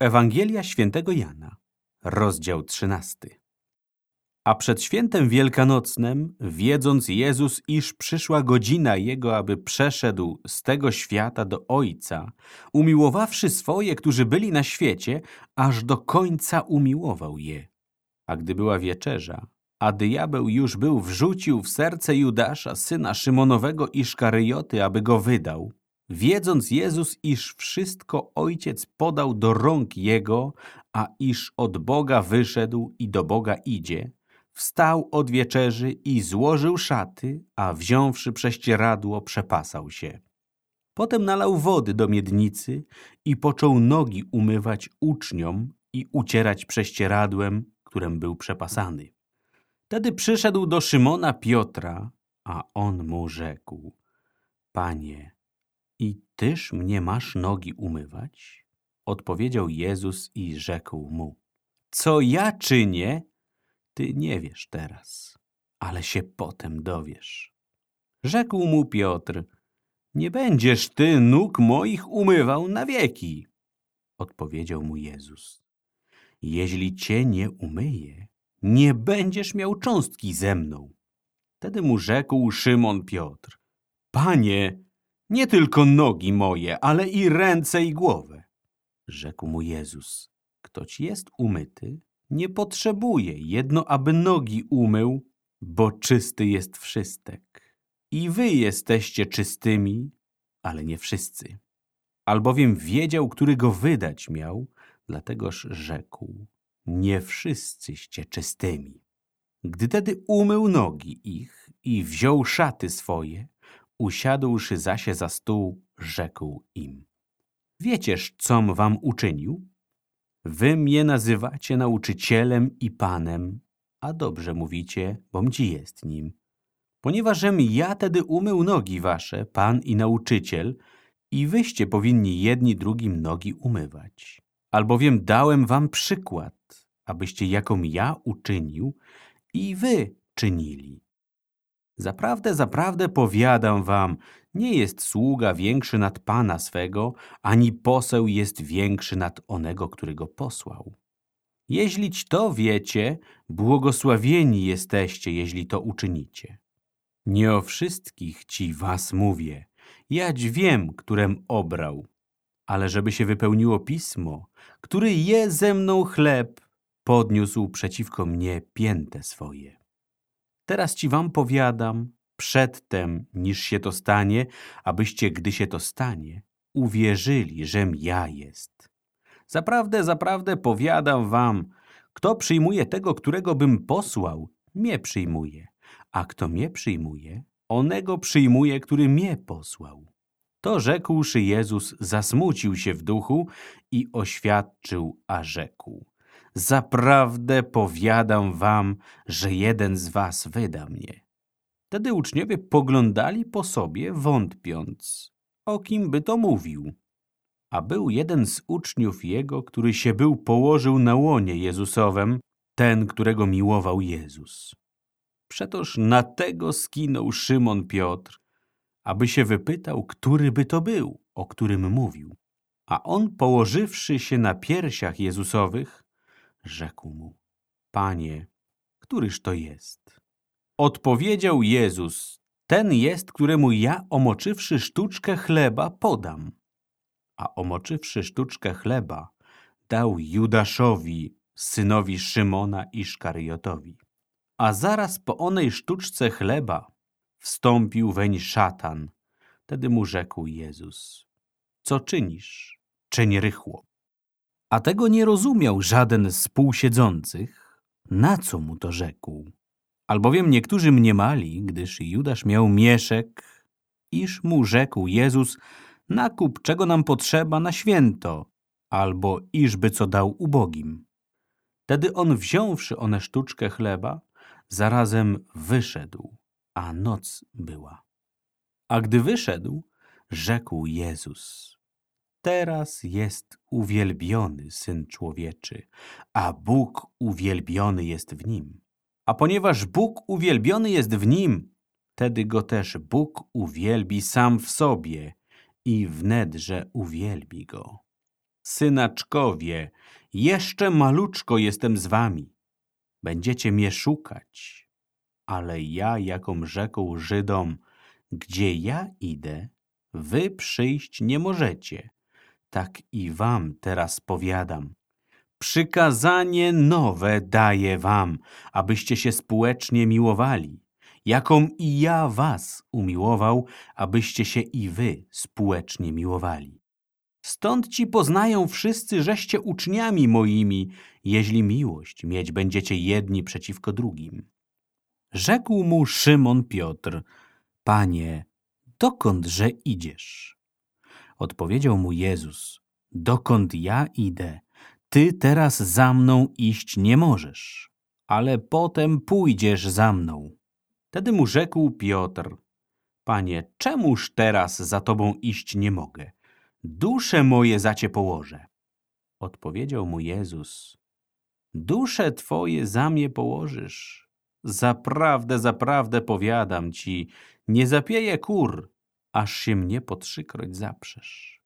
Ewangelia świętego Jana, rozdział 13. A przed świętem wielkanocnym, wiedząc Jezus, iż przyszła godzina Jego, aby przeszedł z tego świata do Ojca, umiłowawszy swoje, którzy byli na świecie, aż do końca umiłował je. A gdy była wieczerza, a diabeł już był wrzucił w serce Judasza, syna Szymonowego Iszkaryjoty, aby go wydał, wiedząc Jezus, iż wszystko Ojciec podał do rąk Jego, a iż od Boga wyszedł i do Boga idzie, wstał od wieczerzy i złożył szaty, a wziąwszy prześcieradło, przepasał się. Potem nalał wody do miednicy i począł nogi umywać uczniom i ucierać prześcieradłem, którym był przepasany. Wtedy przyszedł do Szymona Piotra, a on mu rzekł, Panie, i tyż mnie masz nogi umywać? Odpowiedział Jezus i rzekł mu, co ja czynię, ty nie wiesz teraz, ale się potem dowiesz. Rzekł mu Piotr, nie będziesz ty nóg moich umywał na wieki. Odpowiedział mu Jezus, jeśli cię nie umyję, nie będziesz miał cząstki ze mną. Wtedy mu rzekł Szymon Piotr, Panie, nie tylko nogi moje, ale i ręce i głowę. Rzekł mu Jezus, kto ci jest umyty, nie potrzebuje jedno, aby nogi umył, bo czysty jest wszystek. I wy jesteście czystymi, ale nie wszyscy. Albowiem wiedział, który go wydać miał, dlategoż rzekł, nie wszyscyście czystymi. Gdy tedy umył nogi ich i wziął szaty swoje, usiadłszy zasie za stół, rzekł im. Wiecież, com wam uczynił? Wy mnie nazywacie nauczycielem i panem, a dobrze mówicie, bom ci jest nim. Ponieważem ja tedy umył nogi wasze, pan i nauczyciel, i wyście powinni jedni drugim nogi umywać. Albowiem dałem wam przykład, abyście jaką ja uczynił i wy czynili. Zaprawdę, zaprawdę powiadam wam, nie jest sługa większy nad Pana swego, ani poseł jest większy nad onego, który go posłał. Jeźlić to wiecie, błogosławieni jesteście, jeśli to uczynicie. Nie o wszystkich ci was mówię, jać wiem, którem obrał, ale żeby się wypełniło pismo, który je ze mną chleb, podniósł przeciwko mnie pięte swoje. Teraz ci wam powiadam, przedtem, niż się to stanie, abyście, gdy się to stanie, uwierzyli, żem ja jest. Zaprawdę, zaprawdę powiadam wam, kto przyjmuje tego, którego bym posłał, mnie przyjmuje, a kto mnie przyjmuje, onego przyjmuje, który mnie posłał. To rzekłszy Jezus, zasmucił się w duchu i oświadczył, a rzekł. Zaprawdę powiadam wam, że jeden z was wyda mnie. Wtedy uczniowie poglądali po sobie, wątpiąc, o kim by to mówił. A był jeden z uczniów jego, który się był położył na łonie Jezusowem, ten, którego miłował Jezus. Przetoż na tego skinął Szymon Piotr, aby się wypytał, który by to był, o którym mówił. A on, położywszy się na piersiach Jezusowych, rzekł mu, Panie, któryż to jest? Odpowiedział Jezus, ten jest, któremu ja, omoczywszy sztuczkę chleba, podam. A omoczywszy sztuczkę chleba, dał Judaszowi, synowi Szymona i Szkariotowi. A zaraz po onej sztuczce chleba wstąpił weń szatan. Wtedy mu rzekł Jezus, co czynisz? Czyń rychło. A tego nie rozumiał żaden z półsiedzących, na co mu to rzekł. Albowiem niektórzy mniemali, gdyż Judasz miał mieszek, iż mu rzekł Jezus, nakup czego nam potrzeba na święto, albo iżby co dał ubogim. Wtedy on wziąwszy one sztuczkę chleba, zarazem wyszedł, a noc była. A gdy wyszedł, rzekł Jezus, teraz jest uwielbiony Syn Człowieczy, a Bóg uwielbiony jest w Nim. A ponieważ Bóg uwielbiony jest w Nim, wtedy Go też Bóg uwielbi sam w sobie i wnedże uwielbi Go. synaczkowie, jeszcze maluczko jestem z wami. Będziecie mnie szukać. Ale ja, jakom rzekł Żydom, gdzie ja idę, wy przyjść nie możecie. Tak i wam teraz powiadam. Przykazanie nowe daję wam, abyście się społecznie miłowali, jaką i ja was umiłował, abyście się i wy społecznie miłowali. Stąd ci poznają wszyscy, żeście uczniami moimi, jeśli miłość mieć będziecie jedni przeciwko drugim. Rzekł mu Szymon Piotr, Panie, dokądże idziesz? Odpowiedział mu Jezus, dokąd ja idę, ty teraz za mną iść nie możesz, ale potem pójdziesz za mną. Wtedy mu rzekł Piotr, Panie, czemuż teraz za tobą iść nie mogę? Dusze moje za cię położę. Odpowiedział mu Jezus, dusze twoje za mnie położysz. Zaprawdę, zaprawdę powiadam ci, nie zapieje kur, aż się mnie po trzykroć zaprzesz.